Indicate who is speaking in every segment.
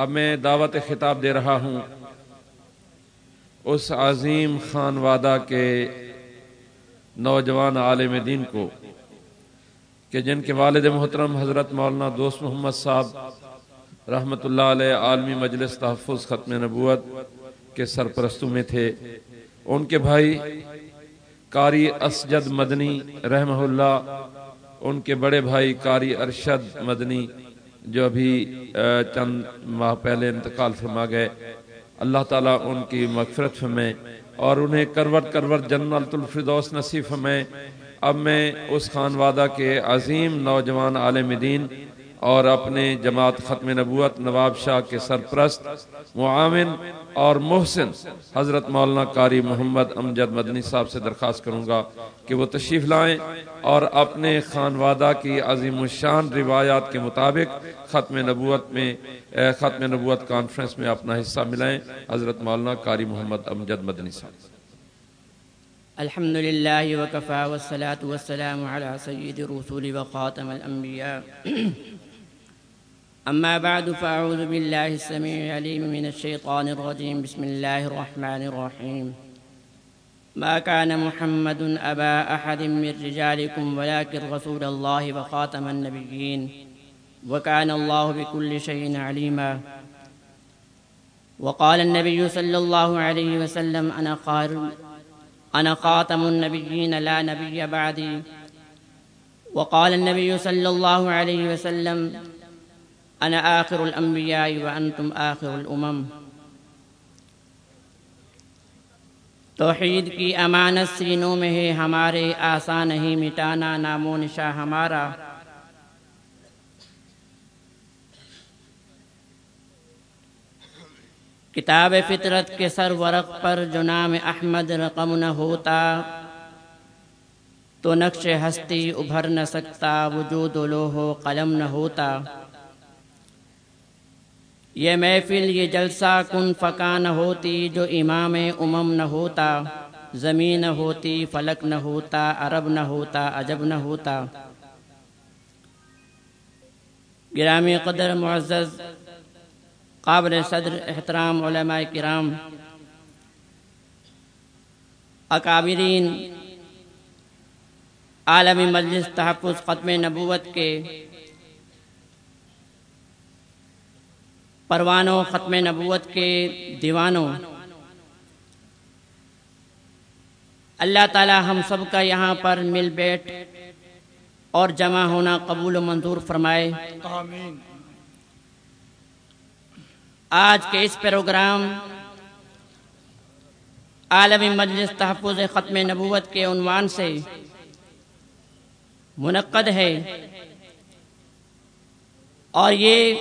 Speaker 1: اب میں دعوت خطاب دے رہا ہوں اس عظیم خان وادہ کے نوجوان عالم دین کو کہ جن کے والد محترم حضرت مولانا دوست محمد صاحب رحمۃ اللہ علیہ عالمی مجلس تحفظ ختم نبوت کے سرپرستوں میں تھے۔ ان کے بھائی کاری اسجد مدنی رحمہ اللہ، ان کے بڑے بھائی کاری ارشد مدنی جو ابھی چند ماہ پہلے انتقال فرما گئے۔ اللہ تعالیٰ ان کی مغفرت فرمائے اور انہیں کروٹ کروٹ جنت الفردوس نصیب فرمائے۔ اب میں اس خان وادہ کے عظیم نوجوان عالم دین اور اپنے جماعت ختم نبوت نواب شاہ کے سرپرست، معاون اور محسن حضرت مولانا قاری محمد امجد مدنی صاحب سے درخواست کروں گا کہ وہ تشریف لائیں اور اپنے خانوادہ کی عظیم الشان روایات کے مطابق ختم نبوت میں ختم نبوت کانفرنس میں اپنا حصہ ملائیں۔ حضرت مولانا قاری محمد امجد مدنی صاحب۔
Speaker 2: الحمد لله وكفى والصلاة والسلام على سيد الرسول وخاتم الأنبياء أما بعد فأعوذ بالله السميع العليم من الشيطان الرجيم. بسم الله الرحمن الرحيم. ما كان محمد أبا أحد من رجالكم ولكن رسول الله وخاتم النبيين وكان الله بكل شيء عليما. وقال النبي صلى الله عليه وسلم أنا خير أنا خاتم النبيين لا نبي بعدي. وقال النبي صلى الله عليه وسلم أنا آخر الأنبياء وأنتم آخر الأمم. توحید کی امانت سینوں میں ہے، ہمارے آسان نہیں مٹانا، نام و نشا ہمارا۔ کتاب فطرت کے سر ورق پر جو نام احمد رقم نہ ہوتا، تو نقش ہستی ابھر نہ سکتا، وجود و لوہ قلم نہ ہوتا۔ یہ محفل یہ جلسہ کن فکا نہ ہوتی جو امام امم نہ ہوتا، زمین نہ ہوتی، فلک نہ ہوتا، عرب نہ ہوتا، عجب نہ ہوتا۔ گرامی قدر معزز، قابل صدر، احترام علماء کرام، اکابرین عالمی مجلس تحفظ ختم نبوت کے پروانوں ختم نبوت کے دیوانوں۔ اللہ تعالی ہم سب کا یہاں پر مل بیٹھ اور جمع ہونا قبول و منظور فرمائے۔ آمین۔ آج کے اس پروگرام عالمی مجلس تحفظ ختم نبوت کے عنوان سے منعقد ہے۔ اور یہ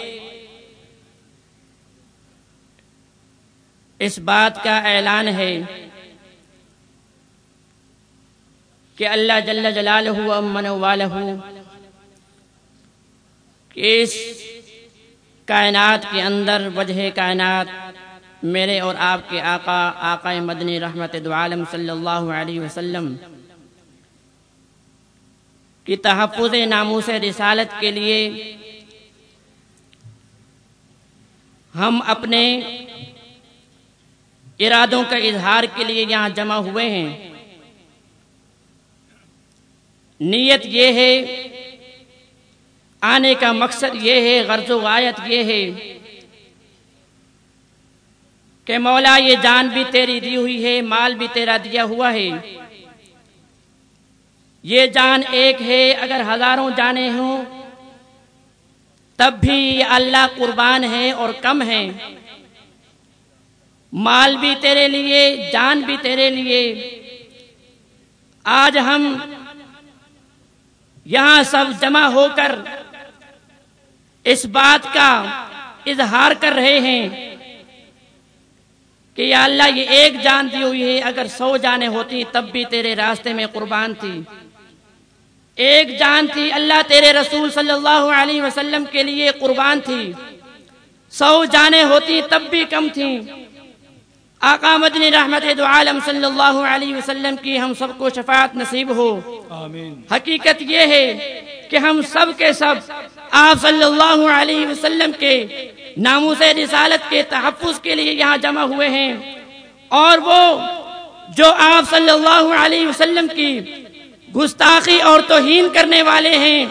Speaker 2: اس بات کا اعلان ہے کہ اللہ جل جلالہ امن والہ کہ اس کائنات کے اندر وجہ کائنات میرے اور آپ کے آقا آقا مدنی رحمت دعالم صلی اللہ علیہ وسلم کی تحفظ ناموس رسالت کے لیے ہم اپنے ارادوں کا اظہار کے لیے یہاں جمع ہوئے ہیں۔ نیت یہ ہے، آنے کا مقصد یہ ہے، غرض و غایت یہ ہے کہ مولا یہ جان بھی تیری دی ہوئی ہے، مال بھی تیرا دیا ہوا ہے۔ یہ جان ایک ہے، اگر ہزاروں جانے ہوں، تب بھی اللہ قربان ہے اور کم ہے مال بھی تیرے لیے، جان بھی تیرے لیے۔ آج ہم یہاں سب جمع ہو کر اس بات کا اظہار کر رہے ہیں کہ یا اللہ یہ ایک جان دی ہوئی ہے، اگر سو جانے ہوتی تب بھی تیرے راستے میں قربان تھی۔ ایک جان تھی، اللہ تیرے رسول صلی اللہ علیہ وسلم کے لیے قربان تھی۔ سو جانے ہوتی تب بھی کم تھیں آقا مدنی رحمت دو عالم صلی اللہ علیہ وسلم کی ہم سب کو شفاعت نصیب ہو۔ آمین۔ حقیقت یہ ہے کہ ہم سب کے سب آپ صلی اللہ علیہ وسلم کے ناموس رسالت کے تحفظ کے لیے یہاں جمع ہوئے ہیں۔ اور وہ جو آپ صلی اللہ علیہ وسلم کی گستاخی اور توہین کرنے والے ہیں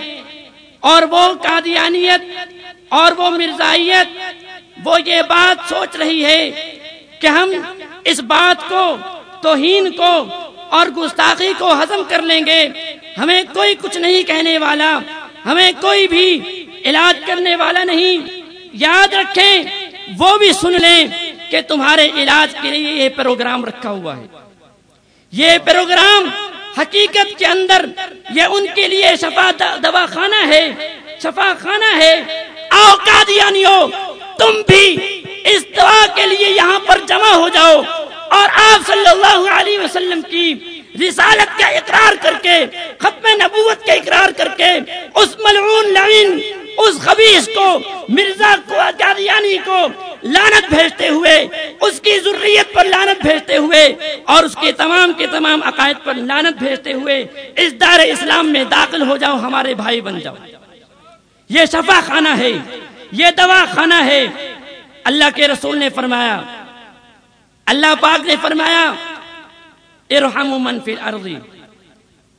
Speaker 2: اور وہ قادیانیت اور وہ مرزائیت وہ یہ بات سوچ رہی ہے کہ ہم اس بات کو، توہین کو اور گستاخی کو ہضم کر لیں گے۔ ہمیں کوئی کچھ نہیں کہنے والا، ہمیں کوئی بھی علاج کرنے والا نہیں۔ یاد رکھیں، وہ بھی سن لیں کہ تمہارے علاج کے لیے یہ پروگرام رکھا ہوا ہے۔ یہ پروگرام حقیقت کے اندر یہ ان کے لیے شفا دوا خانہ ہے شفا خانہ ہے۔ آؤ قادیانیو تم بھی اس دعا کے لیے یہاں پر جمع ہو جاؤ اور آپ صلی اللہ علیہ وسلم کی رسالت کا اقرار کر کے، ختم نبوت کا اقرار کر کے، اس ملعون لعین، اس خبیص کو، مرزا قادیانی کو لانت بھیجتے ہوئے، اس کی ضروریت پر لانت بھیجتے ہوئے اور اس کے تمام کے تمام عقائد پر لانت بھیجتے ہوئے اس دار اسلام میں داخل ہو جاؤ، ہمارے بھائی بن جاؤ۔ یہ شفا خانہ ہے، یہ دوا خانہ ہے اللہ کے رسول نے فرمایا، اللہ پاک نے فرمایا ارحم من فی الارض،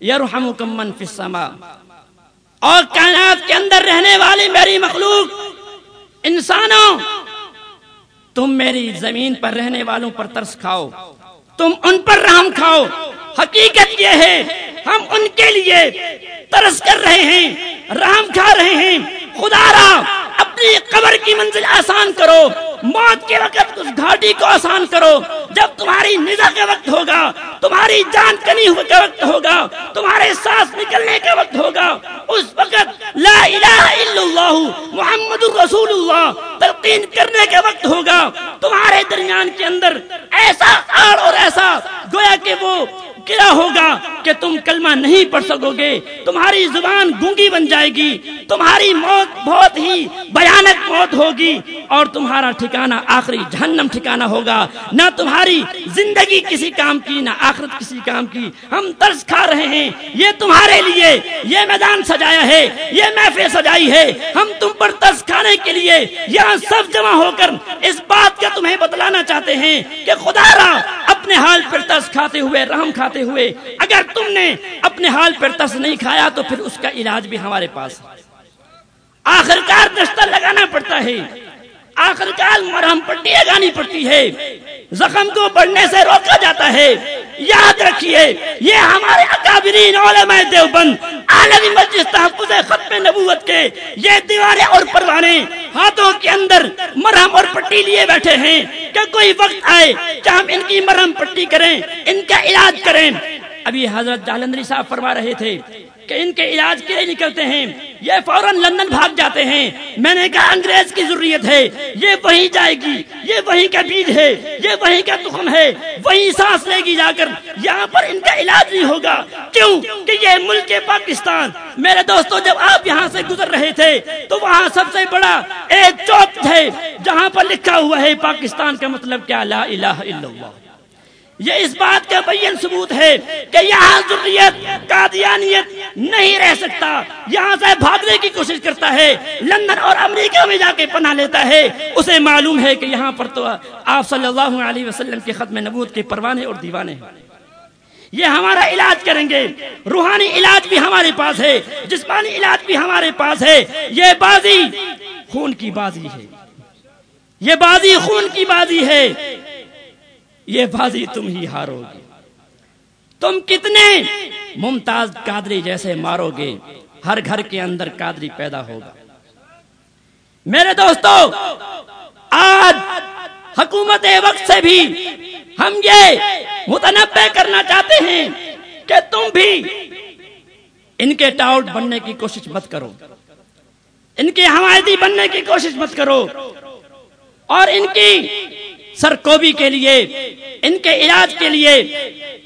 Speaker 2: یرحمکم من فی السماء۔ اور کائنات کے اندر رہنے والی میری مخلوق، انسانوں، تم میری زمین پر رہنے والوں پر ترس کھاؤ، تم ان پر رحم کھاؤ۔ حقیقت یہ ہے، ہم ان کے لیے ترس کر رہے ہیں، رحم کھا رہے ہیں۔ خدا را اپنی قبر کی منزل آسان کرو، موت کے وقت اس گھاٹی کو آسان کرو۔ جب تمہاری نظر کا وقت ہوگا، تمہاری جان کنی کا وقت ہوگا، تمہارے سانس نکلنے کا وقت ہوگا۔ اس وقت لا الہ الا اللہ، محمد الرسول اللہ تلقین کرنے کا وقت ہوگا۔ تمہارے درمیان کے اندر ایسا آڑ اور ایسا گویا کہ وہ کیا ہوگا کہ تم کلمہ نہیں پڑھ سکو گے؟ تمہاری زبان گونگی بن جائے گی، تمہاری موت بہت ہی بیانک موت ہوگی اور تمہارا ٹھکانہ آخری جہنم ٹھکانہ ہوگا۔ نہ تمہاری زندگی کسی کام کی، نہ آخرت کسی کام کی۔ ہم ترس کھا رہے ہیں۔ یہ تمہارے لیے یہ میدان سجایا ہے، یہ محفل سجائی ہے۔ ہم تم پر ترس کھانے کے لیے یہاں سب جمع ہو کر اس بات کا تمہیں بتلانا چاہتے ہیں کہ خدا را اپنے حال پر تس کھاتے ہوئے، رحم کھاتے ہوئے، اگر تم نے اپنے حال پر تس نہیں کھایا تو پھر اس کا علاج بھی ہمارے پاس آخر کار دستہ لگانا پڑتا ہے۔ آخر کار مرہم پٹی لگانی پڑتی ہے۔ زخم کو بڑھنے سے روکا جاتا ہے۔ یاد رکھیے، یہ ہمارے اکابرین علماء دیوبند، عالمی مجلس تحفظ ختم نبوت کے یہ دیوارے اور پروانے ہاتھوں کے اندر مرہم اور پٹی لیے بیٹھے ہیں کہ کوئی وقت آئے کہ ہم ان کی مرہم پٹی کریں، ان کا علاج کریں۔ ابھی حضرت جالندری صاحب فرما رہے تھے کہ ان کے علاج کے لیے نکلتے ہیں، یہ فوراً لندن بھاگ جاتے ہیں۔ میں نے کہا، انگریز کی ضروریت ہے، یہ وہیں جائے گی، یہ وہیں کا بیج ہے، یہ وہیں کا تخم ہے، وہیں سانس لے گی جا کر۔ یہاں پر ان کا علاج نہیں ہوگا۔ کیوں؟ کہ یہ ملک پاکستان۔ میرے دوستو، جب آپ یہاں سے گزر رہے تھے، تو وہاں سب سے بڑا ایک چوک ہے، جہاں پر لکھا ہوا ہے، پاکستان کا مطلب کیا؟ لا الہ الا اللہ۔ یہ اس بات کا بین ثبوت ہے کہ یہاں ضروریت قادیانیت نہیں رہ سکتا۔ یہاں سے بھاگنے کی کوشش کرتا ہے، لندن اور امریکہ میں جا کے پناہ لیتا ہے۔ اسے معلوم ہے کہ یہاں پر تو آپ صلی اللہ علیہ وسلم کے ختم نبوت کے پروانے اور دیوانے ہیں۔ یہ ہمارا علاج کریں گے۔ روحانی علاج بھی ہمارے پاس ہے، جسمانی علاج بھی ہمارے پاس ہے۔ یہ بازی خون کی بازی ہے۔ یہ بازی خون کی بازی ہے۔ یہ بازی تم ہی ہارو گے تم کتنے ممتاز قادری جیسے مارو گے ہر گھر کے اندر قادری پیدا ہوگا۔ میرے دوستو، آج حکومت وقت سے بھی ہم یہ متنبع کرنا چاہتے ہیں کہ تم بھی ان کے ٹاؤٹ بننے کی کوشش مت کرو۔ ان کے حمایتی بننے کی کوشش مت کرو۔ اور ان کی سرکوبی کے لیے، ان کے علاج کے لیے،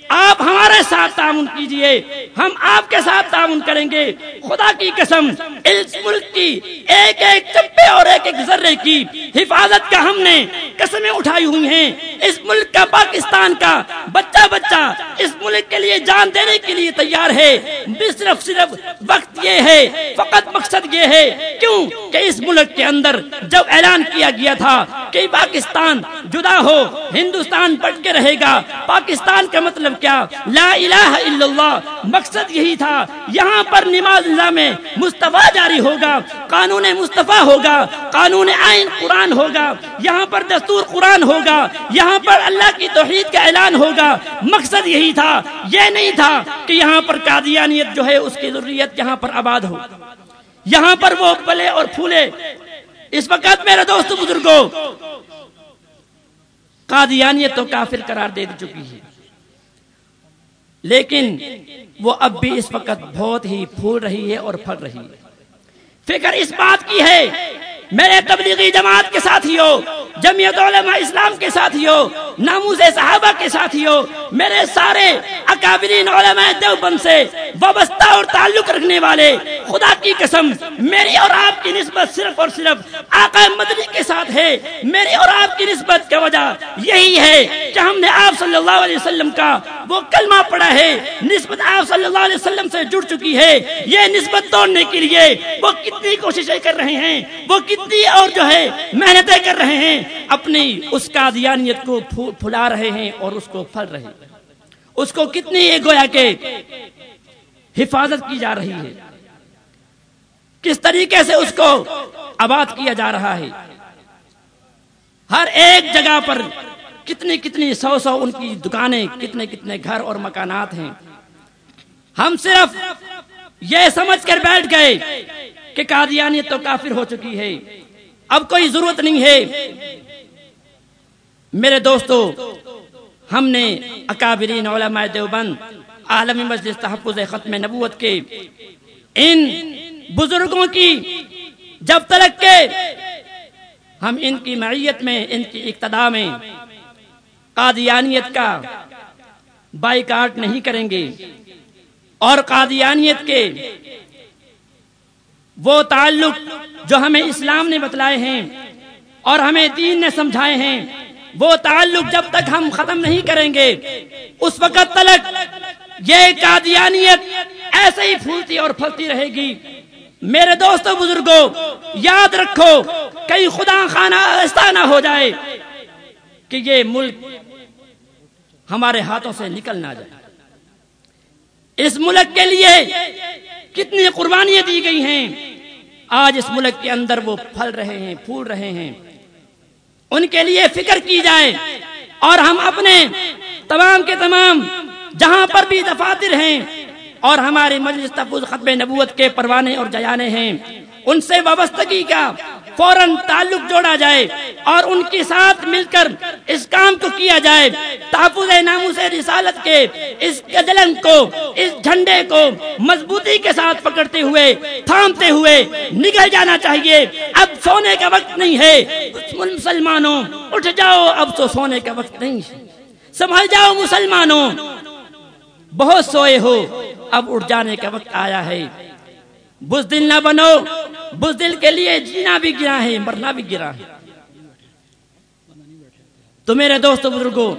Speaker 2: آپ ہمارے ساتھ تعاون کیجیے، ہم آپ کے ساتھ تعاون کریں گے۔ خدا کی قسم، اس ملک کی ایک ایک چپے اور ایک ایک ذرے کی حفاظت کا ہم نے قسمیں اٹھائی ہوئی ہیں۔ اس ملک کا پاکستان کا بچہ بچہ اس ملک کے لیے جان دینے کے لیے تیار ہے۔ صرف صرف وقت یہ ہے، فقط مقصد یہ ہے۔ کیوں کہ اس ملک کے اندر جب اعلان کیا گیا تھا کہ پاکستان جدا ہو، ہندوستان بٹ کے رہے گا، پاکستان کا مطلب کیا؟ لا الہ الا اللہ، مقصد یہی تھا۔ یہاں پر نماز نظام مصطفیٰ جاری ہوگا، قانون مصطفیٰ ہوگا، قانون آئین قرآن ہوگا، یہاں پر دستور قرآن ہوگا، یہاں پر اللہ کی توحید کا اعلان ہوگا۔ مقصد یہی تھا، یہ نہیں تھا کہ یہاں پر قادیانیت جو ہے، اس کی ضروریت یہاں پر آباد ہو۔ یہاں پر وہ پلے اور پھولے۔ اس وقت میرے دوست بزرگوں قادیانیت تو کافر قرار دے چکی ہے۔ لیکن وہ اب بھی اس وقت بہت ہی پھول رہی ہے اور پھل رہی ہے۔ فکر اس بات کی ہے، میرے تبلیغی جماعت کے ساتھیوں، جمعیت علماء اسلام کے ساتھیوں، ناموز صحابہ کے ساتھیوں، میرے سارے اکابرین علماء دیوبند سے وابستہ اور تعلق رکھنے والے، خدا کی قسم، میری اور آپ کی نسبت صرف اور صرف آقا مدنی کے ساتھ ہے۔ میری اور آپ کی نسبت وجہ یہی ہے کہ ہم نے آپ صلی اللہ علیہ وسلم کا وہ کلمہ پڑھا ہے، نسبت آپ صلی اللہ علیہ وسلم سے جڑ چکی ہے۔ یہ نسبت توڑنے کے لیے وہ کتنی کوششیں کر رہے ہیں، وہ کتنی اور جو ہے محنتیں کر رہے ہیں۔ اپنی اس کا دیانیت کو پھلا رہے ہیں اور اس کو پھل رہے ہیں۔ اس کو کتنی گویا کے حفاظت کی جا رہی ہے۔ کس طریقے سے اس کو آباد کیا جا رہا ہے؟ ہر ایک جگہ پر کتنی کتنی سو سو ان کی دکانیں، کتنے کتنے گھر اور مکانات ہیں۔ ہم صرف یہ سمجھ کر بیٹھ گئے کہ قادیانیت تو کافر ہو چکی ہے۔ اب کوئی ضرورت نہیں ہے۔ میرے دوستو، ہم نے اکابرین، علماء دیوبند عالمی مجلس تحفظ ختم نبوت کے ان بزرگوں کی جب تلک کے ہم ان کی معیت میں، ان کی اقتدا میں قادیانیت کا بائی کاٹ نہیں کریں گے۔ اور قادیانیت کے وہ تعلق جو ہمیں اسلام نے بتلائے ہیں اور ہمیں دین نے سمجھائے ہیں، وہ تعلق جب تک ہم ختم نہیں کریں گے، اس وقت تلک یہ قادیانیت ایسے ہی پھولتی اور پھلتی رہے گی۔ میرے دوستوں بزرگوں یاد رکھو کئی خدا خانہ ایسا نہ ہو جائے کہ یہ ملک ہمارے ہاتھوں سے نکل نہ جائے۔ اس ملک کے لیے کتنی قربانیاں دی گئی ہیں۔ آج اس ملک کے اندر وہ پھل رہے ہیں، پھول رہے ہیں۔ ان کے لیے فکر کی جائے۔ اور ہم اپنے تمام کے تمام جہاں پر بھی دفاتر ہیں اور ہمارے مجلس تفظ ختم نبوت کے پروانے اور جیانے ہیں، ان سے وابستگی کا فوراً تعلق جوڑا جائے اور ان کے ساتھ مل کر اس کام کو کیا جائے۔ تحفظ ناموس رسالت کے اس گجلن کو، اس جھنڈے کو مضبوطی کے ساتھ پکڑتے ہوئے، تھامتے ہوئے نکل جانا چاہیے۔ اب سونے کا وقت نہیں ہے۔ مسلمانوں، اٹھ جاؤ۔ اب تو سونے کا وقت نہیں ہے۔ سنبھل جاؤ مسلمانوں۔ بہت سوئے ہو۔ اب اٹھ جانے کا وقت آیا ہے۔ بزدل نہ بنو۔ بزدل کے لیے جینا بھی گرا ہے، مرنا بھی گرا ہے۔ تو میرے دوست بزرگوں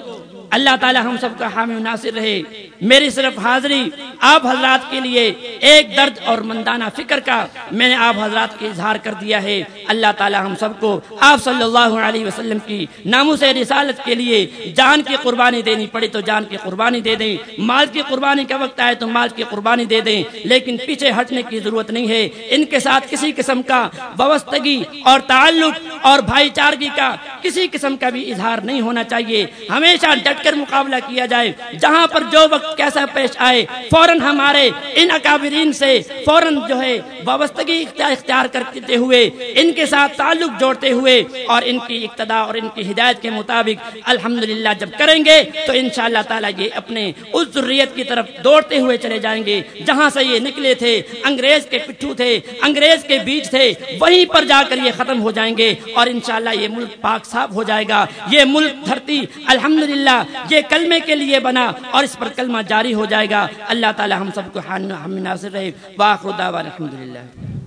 Speaker 2: اللہ تعالی ہم سب کا حامی ناصر رہے۔ میری صرف حاضری آپ حضرات کے لیے ایک درد اور مندانہ فکر کا میں نے آپ حضرات کے اظہار کر دیا ہے۔ اللہ تعالی ہم سب کو آپ صلی اللہ علیہ وسلم کی ناموس رسالت کے لیے جان کی قربانی دینی پڑی تو جان کی قربانی دے دیں۔ مال کی قربانی کا وقت آئے تو مال کی قربانی دے دیں۔ لیکن پیچھے ہٹنے کی ضرورت نہیں ہے۔ ان کے ساتھ کسی قسم کا وابستگی اور تعلق اور بھائی چارگی کا کسی قسم کا بھی اظہار نہیں ہونا چاہیے۔ ہمیشہ ڈٹ کر مقابلہ کیا جائے۔ جہاں پر جو وقت کیسا پیش آئے، فوراً ہمارے ان اکابرین سے فوراً جو ہے وابستگی اختیار کرتے ہوئے، ان کے ساتھ تعلق جوڑتے ہوئے اور ان کی اقتدا اور ان کی ہدایت کے مطابق الحمدللہ جب کریں گے، تو انشاءاللہ تعالی یہ اپنے اس ذریت کی طرف دوڑتے ہوئے چلے جائیں گے۔ جہاں سے یہ نکلے تھے، انگریز کے پٹھو تھے، انگریز کے بیچ تھے، وہیں پر جا کر یہ ختم ہو جائیں گے اور انشاءاللہ یہ ملک پاک صاف ہو جائے گا۔ یہ ملک دھرتی الحمدللہ یہ کلمے کے لیے بنا اور اس پر کلمہ جاری ہو جائے گا۔ اللہ تعالی ہم سب کو ہم ناصر رہے۔ واخر دعوان الحمدللہ۔